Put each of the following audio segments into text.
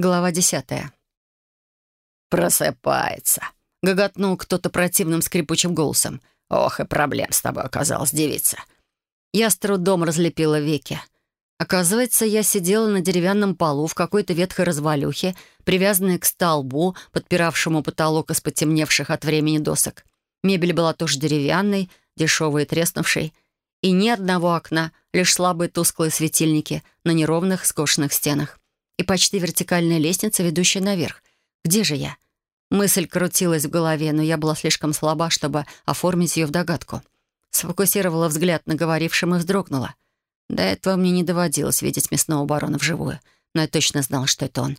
Глава десятая. «Просыпается!» — гоготнул кто-то противным скрипучим голосом. «Ох, и проблем с тобой оказалась девица!» Я с трудом разлепила веки. Оказывается, я сидела на деревянном полу в какой-то ветхой развалюхе, привязанной к столбу, подпиравшему потолок из потемневших от времени досок. Мебель была тоже деревянной, дешевой и треснувшей. И ни одного окна, лишь слабые тусклые светильники на неровных скошенных стенах. И почти вертикальная лестница, ведущая наверх. Где же я? Мысль крутилась в голове, но я была слишком слаба, чтобы оформить ее в догадку. Сфокусировала взгляд на говорившем и вздрогнула. До этого мне не доводилось видеть мясного барона вживую, но я точно знала, что это он.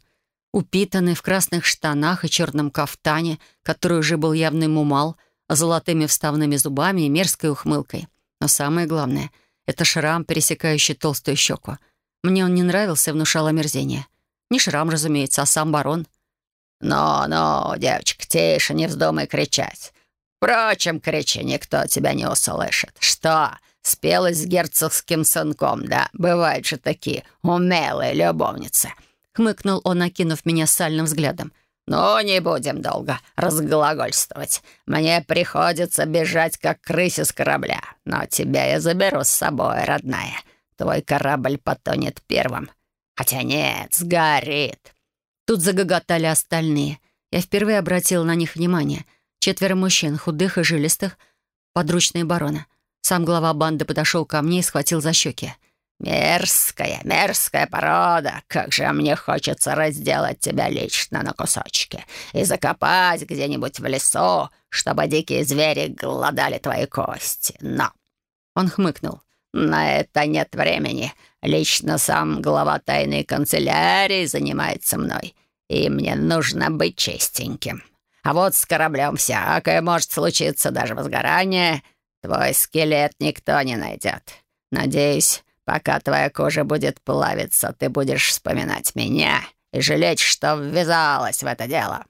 Упитанный в красных штанах и черном кафтане, который уже был явный мумал, золотыми вставными зубами и мерзкой ухмылкой. Но самое главное — это шрам, пересекающий толстую щеку. Мне он не нравился внушал омерзение. Не шрам, разумеется, а сам барон. «Ну-ну, девочка, тише, не вздумай кричать. Впрочем, кричи, никто тебя не услышит. Что, спелась с герцогским сынком, да? Бывают же такие умелые любовницы». Хмыкнул он, накинув меня сальным взглядом. «Ну, не будем долго разглагольствовать. Мне приходится бежать, как крысе с корабля. Но тебя я заберу с собой, родная. Твой корабль потонет первым. Хотя нет, сгорит». Тут загоготали остальные. Я впервые обратила на них внимание. Четверо мужчин, худых и жилистых, подручные барона. Сам глава банды подошел ко мне и схватил за щеки. «Мерзкая, мерзкая порода! Как же мне хочется разделать тебя лично на кусочки и закопать где-нибудь в лесу, чтобы дикие звери глодали твои кости. Но...» Он хмыкнул. «На это нет времени. Лично сам глава тайной канцелярии занимается мной, и мне нужно быть чистеньким. А вот с кораблем всякое может случиться, даже возгорание. Твой скелет никто не найдет. Надеюсь, Пока твоя кожа будет плавиться, ты будешь вспоминать меня и жалеть, что ввязалась в это дело».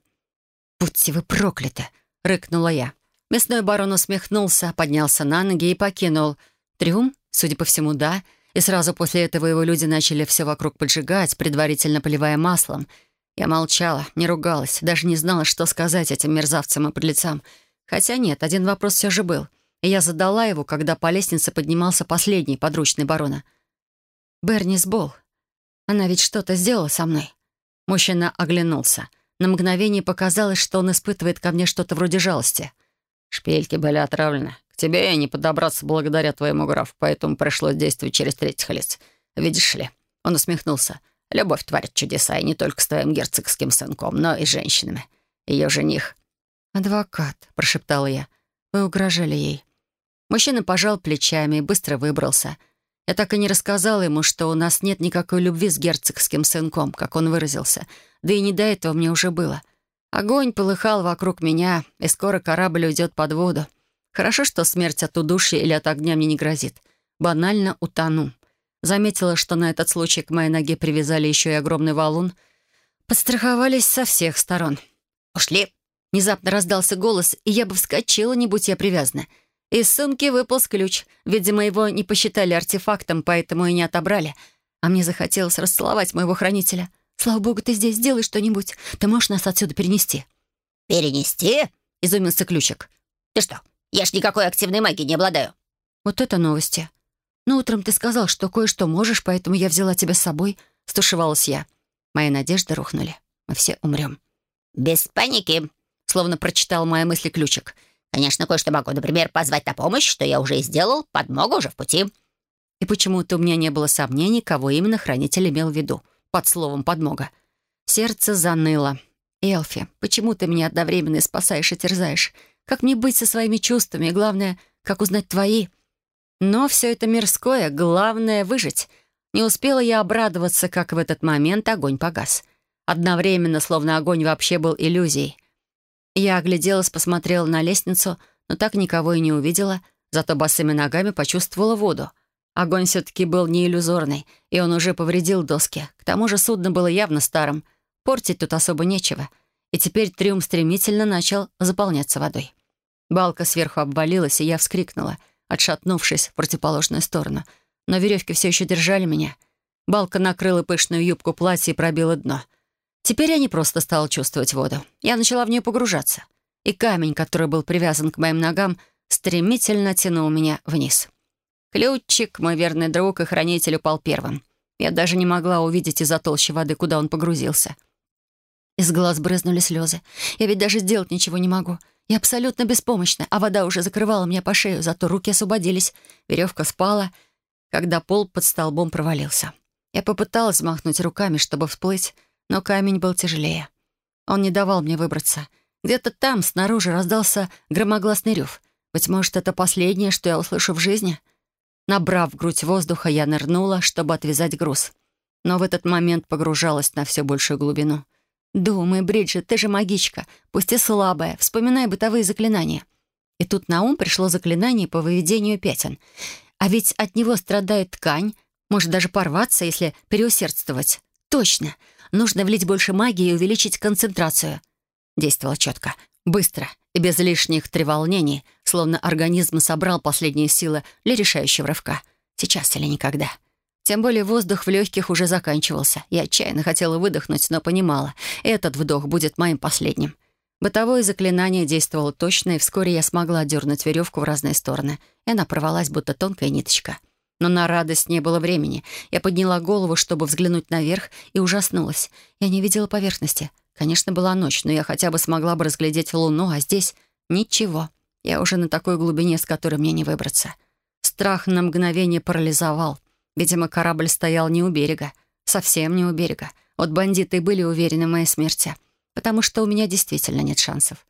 «Будьте вы прокляты!» — рыкнула я. Мясной барон усмехнулся, поднялся на ноги и покинул. Трюм, судя по всему, да. И сразу после этого его люди начали все вокруг поджигать, предварительно поливая маслом. Я молчала, не ругалась, даже не знала, что сказать этим мерзавцам и подлецам. Хотя нет, один вопрос все же был — и я задала его, когда по лестнице поднимался последний подручный барона. «Бернис Болл. Она ведь что-то сделала со мной». Мужчина оглянулся. На мгновение показалось, что он испытывает ко мне что-то вроде жалости. «Шпильки были отравлены. К тебе я не подобраться благодаря твоему графу, поэтому пришлось действовать через третьих лиц. Видишь ли?» Он усмехнулся. «Любовь творит чудеса, и не только с твоим герцогским сынком, но и с женщинами. Ее жених». «Адвокат», — прошептала я. «Вы угрожали ей». Мужчина пожал плечами и быстро выбрался. Я так и не рассказала ему, что у нас нет никакой любви с герцогским сынком, как он выразился. Да и не до этого мне уже было. Огонь полыхал вокруг меня, и скоро корабль уйдет под воду. Хорошо, что смерть от удушья или от огня мне не грозит. Банально утону. Заметила, что на этот случай к моей ноге привязали еще и огромный валун. Подстраховались со всех сторон. «Ушли!» Внезапно раздался голос, и я бы вскочила, не будь я привязана — из сумки выполз ключ. Видимо, его не посчитали артефактом, поэтому и не отобрали. А мне захотелось расцеловать моего хранителя. «Слава богу, ты здесь, сделай что-нибудь. Ты можешь нас отсюда перенести?» «Перенести?» — изумился ключик. «Ты что? Я ж никакой активной магией не обладаю». «Вот это новости. Ну, утром ты сказал, что кое-что можешь, поэтому я взяла тебя с собой», — стушевалась я. Мои надежды рухнули. Мы все умрем. «Без паники», — словно прочитал мои мысли ключик. «ключик». Конечно, кое-что могу, например, позвать на помощь, что я уже и сделал, подмога уже в пути». И почему-то у меня не было сомнений, кого именно хранитель имел в виду под словом «подмога». Сердце заныло. «Элфи, почему ты меня одновременно спасаешь и терзаешь? Как мне быть со своими чувствами? И главное, как узнать твои?» Но все это мирское, главное — выжить. Не успела я обрадоваться, как в этот момент огонь погас. Одновременно, словно огонь вообще был иллюзией. Я огляделась, посмотрела на лестницу, но так никого и не увидела, зато босыми ногами почувствовала воду. Огонь все-таки был не иллюзорный, и он уже повредил доски. К тому же судно было явно старым. Портить тут особо нечего. И теперь трюм стремительно начал заполняться водой. Балка сверху обвалилась, и я вскрикнула, отшатнувшись в противоположную сторону. Но веревки все еще держали меня. Балка накрыла пышную юбку платья и пробила дно. Теперь я не просто стала чувствовать воду. Я начала в нее погружаться. И камень, который был привязан к моим ногам, стремительно тянул меня вниз. Ключик, мой верный друг и хранитель, упал первым. Я даже не могла увидеть из-за толщи воды, куда он погрузился. Из глаз брызнули слезы. Я ведь даже сделать ничего не могу. Я абсолютно беспомощна, а вода уже закрывала меня по шею, зато руки освободились. Веревка спала, когда пол под столбом провалился. Я попыталась махнуть руками, чтобы всплыть, но камень был тяжелее. Он не давал мне выбраться. Где-то там, снаружи, раздался громогласный рев. Быть может, это последнее, что я услышу в жизни? Набрав грудь воздуха, я нырнула, чтобы отвязать груз. Но в этот момент погружалась на все большую глубину. «Думай, Бриджит, ты же магичка, пусть и слабая, вспоминай бытовые заклинания». И тут на ум пришло заклинание по выведению пятен. А ведь от него страдает ткань, может даже порваться, если переусердствовать. Точно. Нужно влить больше магии и увеличить концентрацию. Действовал четко, быстро и без лишних треволнений, словно организм собрал последние силы для решающего рывка. Сейчас или никогда. Тем более воздух в легких уже заканчивался. Я отчаянно хотела выдохнуть, но понимала, этот вдох будет моим последним. Бытовое заклинание действовало точно, и вскоре я смогла дернуть веревку в разные стороны, и она порвалась, будто тонкая ниточка. Но на радость не было времени. Я подняла голову, чтобы взглянуть наверх, и ужаснулась. Я не видела поверхности. Конечно, была ночь, но я хотя бы смогла бы разглядеть луну, а здесь ничего. Я уже на такой глубине, с которой мне не выбраться. Страх на мгновение парализовал. Видимо, корабль стоял не у берега. Совсем не у берега. Вот бандиты были уверены в моей смерти. Потому что у меня действительно нет шансов.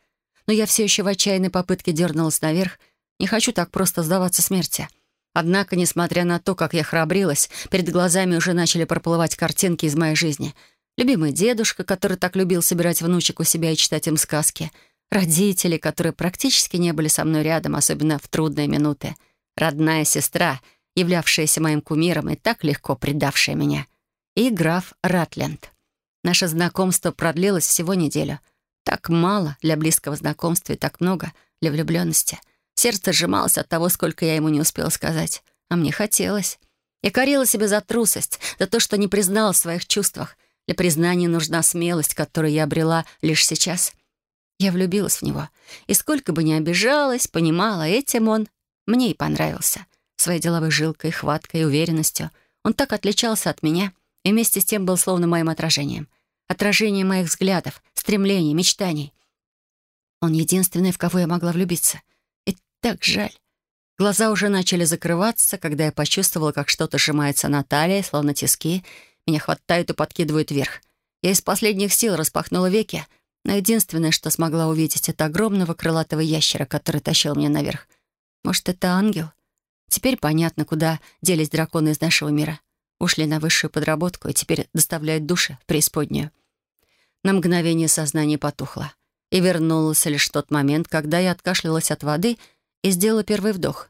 Но я все еще в отчаянной попытке дернулась наверх. Не хочу так просто сдаваться смерти. Однако, несмотря на то, как я храбрилась, перед глазами уже начали проплывать картинки из моей жизни. Любимый дедушка, который так любил собирать внучек у себя и читать им сказки. Родители, которые практически не были со мной рядом, особенно в трудные минуты. Родная сестра — являвшаяся моим кумиром и так легко предавшая меня, и граф Ратленд. Наше знакомство продлилось всего неделю. Так мало для близкого знакомства и так много для влюбленности. Сердце сжималось от того, сколько я ему не успела сказать. А мне хотелось. Я корила себя за трусость, за то, что не признала в своих чувствах. Для признания нужна смелость, которую я обрела лишь сейчас. Я влюбилась в него. И сколько бы ни обижалась, понимала, этим он мне и понравился своей деловой жилкой, хваткой и уверенностью. Он так отличался от меня и вместе с тем был словно моим отражением. Отражением моих взглядов, стремлений, мечтаний. Он единственный, в кого я могла влюбиться. И так жаль. Глаза уже начали закрываться, когда я почувствовала, как что-то сжимается на талии, словно тиски. Меня хватают и подкидывают вверх. Я из последних сил распахнула веки, но единственное, что смогла увидеть, это огромного крылатого ящера, который тащил меня наверх. Может, это ангел? Теперь понятно, куда делись драконы из нашего мира. Ушли на высшую подработку и теперь доставляют души в преисподнюю. На мгновение сознание потухло. И вернулось лишь тот момент, когда я откашлялась от воды и сделала первый вдох.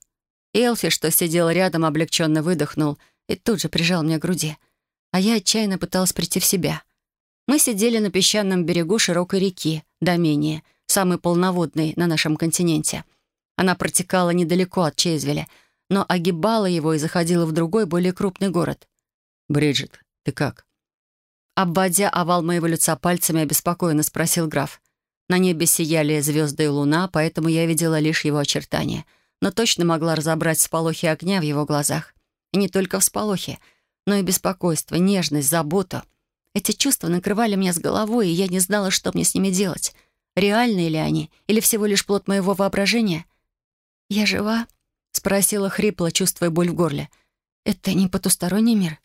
Элфи, что сидел рядом, облегченно выдохнул и тут же прижал меня к груди. А я отчаянно пыталась прийти в себя. Мы сидели на песчаном берегу широкой реки, Домения, самой полноводной на нашем континенте. Она протекала недалеко от Чейзвеля — но огибала его и заходила в другой, более крупный город. «Бриджит, ты как?» Обводя овал моего лица пальцами, обеспокоенно спросил граф. На небе сияли звезды и луна, поэтому я видела лишь его очертания, но точно могла разобрать всполохи огня в его глазах. И не только всполохи, но и беспокойство, нежность, заботу. Эти чувства накрывали меня с головой, и я не знала, что мне с ними делать. Реальные ли они, или всего лишь плод моего воображения? «Я жива?» — спросила хрипло, чувствуя боль в горле. «Это не потусторонний мир?»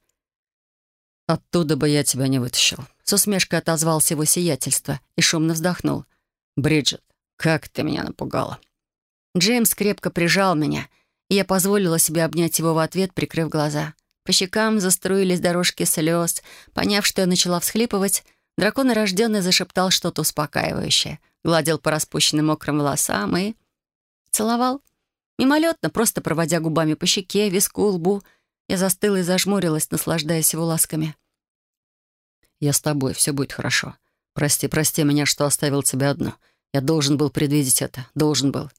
«Оттуда бы я тебя не вытащил». С усмешкой отозвался его сиятельство и шумно вздохнул. «Бриджит, как ты меня напугала!» Джеймс крепко прижал меня, и я позволила себе обнять его в ответ, прикрыв глаза. По щекам заструились дорожки слез. Поняв, что я начала всхлипывать, дракон рожденный зашептал что-то успокаивающее, гладил по распущенным мокрым волосам и... целовал. Мимолетно, просто проводя губами по щеке, виску, лбу, я застыла и зажмурилась, наслаждаясь его ласками. «Я с тобой, все будет хорошо. Прости, прости меня, что оставил тебя одну. Я должен был предвидеть это, должен был».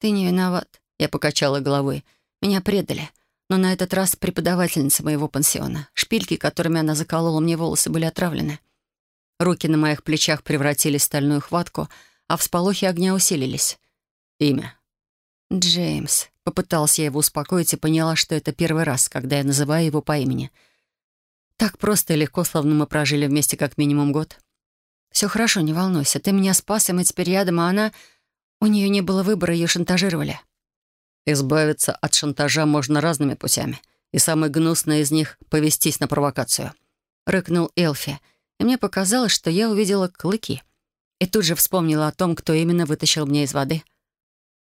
«Ты не виноват», — я покачала головой. «Меня предали. Но на этот раз преподавательница моего пансиона. Шпильки, которыми она заколола мне волосы, были отравлены». Руки на моих плечах превратились в стальную хватку, а всполохи огня усилились. «Имя?» «Джеймс». Попыталась я его успокоить и поняла, что это первый раз, когда я называю его по имени. Так просто и легко, словно мы прожили вместе как минимум год. «Все хорошо, не волнуйся. Ты меня спас, и мы теперь рядом, а она... У нее не было выбора, ее шантажировали». «Избавиться от шантажа можно разными путями, и самый гнусный из них — повестись на провокацию», — рыкнул Элфи, и мне показалось, что я увидела клыки. И тут же вспомнила о том, кто именно вытащил меня из воды.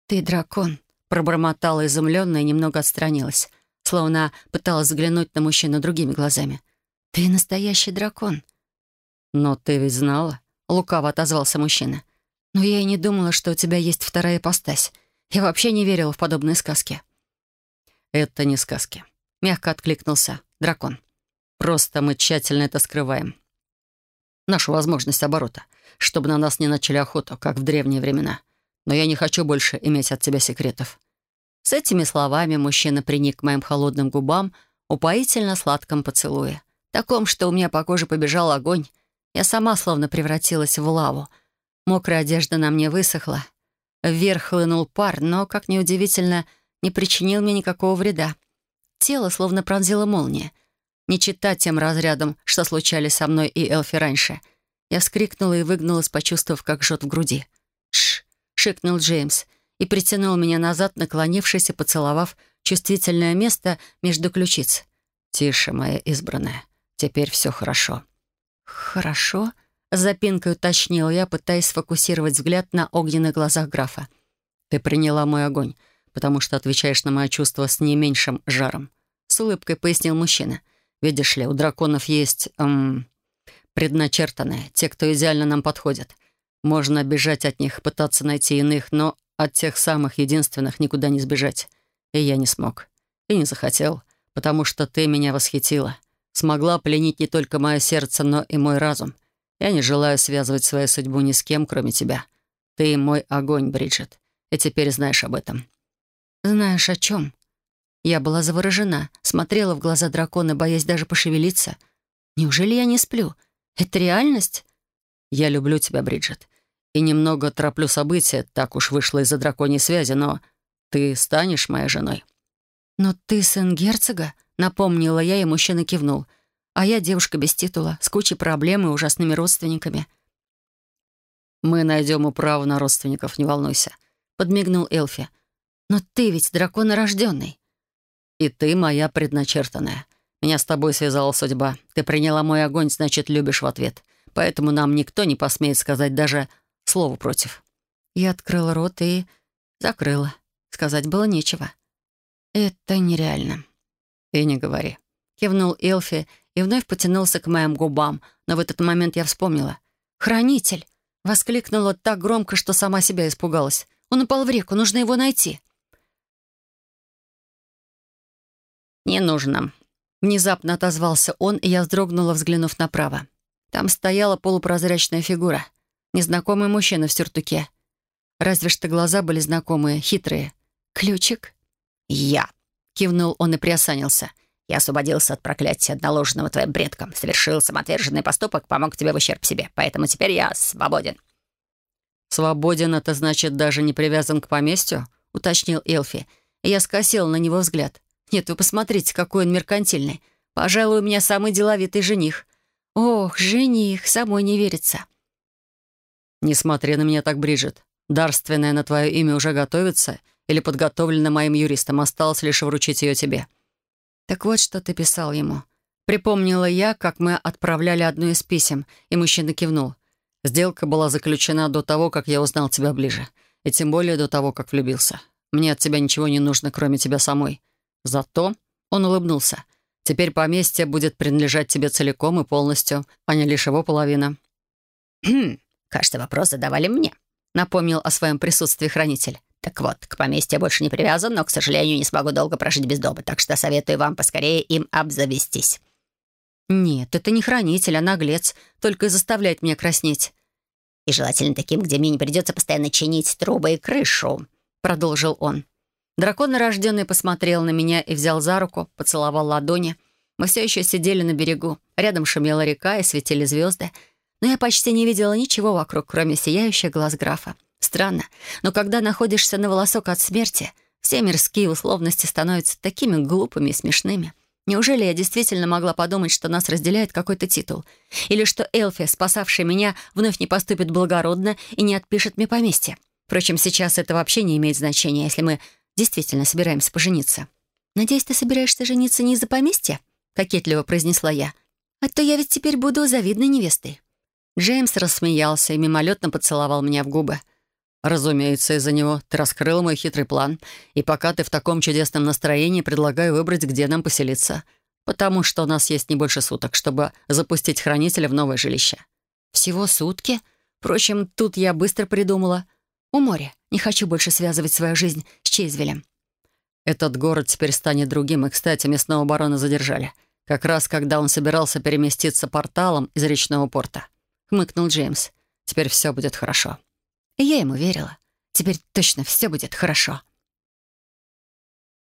«Ты дракон», Пробормотала изумленно и немного отстранилась, словно пыталась взглянуть на мужчину другими глазами. «Ты настоящий дракон». «Но ты ведь знала?» — лукаво отозвался мужчина. «Но я и не думала, что у тебя есть вторая ипостась. Я вообще не верила в подобные сказки». «Это не сказки», — мягко откликнулся дракон. «Просто мы тщательно это скрываем. Нашу возможность оборота, чтобы на нас не начали охоту, как в древние времена но я не хочу больше иметь от тебя секретов». С этими словами мужчина приник к моим холодным губам, упоительно сладком поцелуе. Таком, что у меня по коже побежал огонь. Я сама словно превратилась в лаву. Мокрая одежда на мне высохла. Вверх хлынул пар, но, как неудивительно, не причинил мне никакого вреда. Тело словно пронзило молния. Не читать тем разрядом, что случались со мной и Элфи раньше. Я вскрикнула и выгнулась, почувствовав, как жжет в груди. Шш! шикнул Джеймс и притянул меня назад, наклонившись и поцеловав чувствительное место между ключиц. «Тише, моя избранная. Теперь все хорошо». «Хорошо?» — запинкой уточнил я, пытаясь сфокусировать взгляд на огненных глазах графа. «Ты приняла мой огонь, потому что отвечаешь на мои чувства с не меньшим жаром», — с улыбкой пояснил мужчина. «Видишь ли, у драконов есть... Эм, предначертанные, те, кто идеально нам подходят. Можно бежать от них, пытаться найти иных, но от тех самых единственных никуда не сбежать. И я не смог. И не захотел, потому что ты меня восхитила. Смогла пленить не только мое сердце, но и мой разум. Я не желаю связывать свою судьбу ни с кем, кроме тебя. Ты мой огонь, Бриджит. И теперь знаешь об этом. Знаешь о чем? Я была заворожена, смотрела в глаза дракона, боясь даже пошевелиться. Неужели я не сплю? Это реальность? Я люблю тебя, Бриджит и немного тороплю события, так уж вышло из-за драконьей связи, но ты станешь моей женой». «Но ты сын герцога?» — напомнила я, и мужчина кивнул. «А я девушка без титула, с кучей проблем и ужасными родственниками». «Мы найдем управу на родственников, не волнуйся», — подмигнул Элфи. «Но ты ведь драконорожденный». «И ты моя предначертанная. Меня с тобой связала судьба. Ты приняла мой огонь, значит, любишь в ответ. Поэтому нам никто не посмеет сказать даже Слово против. Я открыла рот и закрыла. Сказать было нечего. Это нереально. И не говори. Кивнул Элфи и вновь потянулся к моим губам, но в этот момент я вспомнила. «Хранитель!» — воскликнула так громко, что сама себя испугалась. «Он упал в реку, нужно его найти». «Не нужно», — внезапно отозвался он, и я вздрогнула, взглянув направо. Там стояла полупрозрачная фигура — Незнакомый мужчина в сюртуке. Разве что глаза были знакомые, хитрые. «Ключик?» «Я», — кивнул он и приосанился. «Я освободился от проклятия, наложенного твоим предкам, совершил самоотверженный поступок, помог тебе в ущерб себе, поэтому теперь я свободен». «Свободен — это значит даже не привязан к поместью?» — уточнил Элфи. Я скосила на него взгляд. «Нет, вы посмотрите, какой он меркантильный. Пожалуй, у меня самый деловитый жених. Ох, жених, самой не верится». «Не смотри на меня так, Бриджит. Дарственная на твое имя уже готовится или подготовлена моим юристом. Осталось лишь вручить ее тебе». «Так вот, что ты писал ему». Припомнила я, как мы отправляли одно из писем, и мужчина кивнул. «Сделка была заключена до того, как я узнал тебя ближе. И тем более до того, как влюбился. Мне от тебя ничего не нужно, кроме тебя самой. Зато...» — он улыбнулся. «Теперь поместье будет принадлежать тебе целиком и полностью, а не лишь его половина». «Хм, «Кажется, вопрос задавали мне», — напомнил о своем присутствии хранитель. «Так вот, к поместью я больше не привязан, но, к сожалению, не смогу долго прожить без дома, так что советую вам поскорее им обзавестись». «Нет, это не хранитель, а наглец, только и заставляет меня краснеть». «И желательно таким, где мне не придется постоянно чинить трубы и крышу», — продолжил он. Дракон рожденный посмотрел на меня и взял за руку, поцеловал ладони. Мы все еще сидели на берегу. Рядом шумела река и светили звезды — но я почти не видела ничего вокруг, кроме сияющих глаз графа. Странно, но когда находишься на волосок от смерти, все мирские условности становятся такими глупыми и смешными. Неужели я действительно могла подумать, что нас разделяет какой-то титул? Или что Элфи, спасавшая меня, вновь не поступит благородно и не отпишет мне поместье? Впрочем, сейчас это вообще не имеет значения, если мы действительно собираемся пожениться. «Надеюсь, ты собираешься жениться не из-за поместья?» — кокетливо произнесла я. «А то я ведь теперь буду завидной невестой». Джеймс рассмеялся и мимолетно поцеловал меня в губы. «Разумеется, из-за него ты раскрыл мой хитрый план, и пока ты в таком чудесном настроении, предлагаю выбрать, где нам поселиться, потому что у нас есть не больше суток, чтобы запустить хранителя в новое жилище». «Всего сутки? Впрочем, тут я быстро придумала. У моря. Не хочу больше связывать свою жизнь с Чейзвелем». «Этот город теперь станет другим, и, кстати, местного барона задержали, как раз когда он собирался переместиться порталом из речного порта», — хмыкнул Джеймс. «Теперь все будет хорошо». И я ему верила. Теперь точно все будет хорошо.